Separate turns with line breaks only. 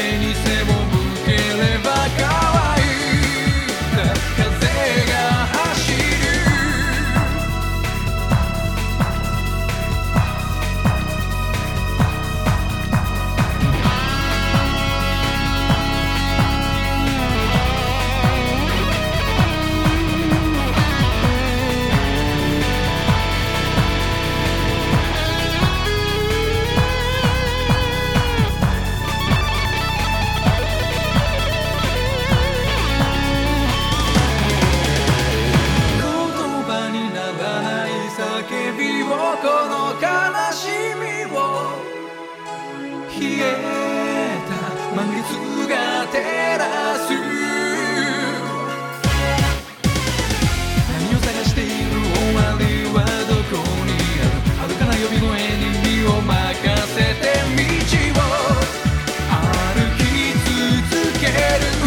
はどこに背を向ければ消えた満月が照らす。何を探している終わりはどこにある？遥かな呼び声に身を任せて道を歩き続ける。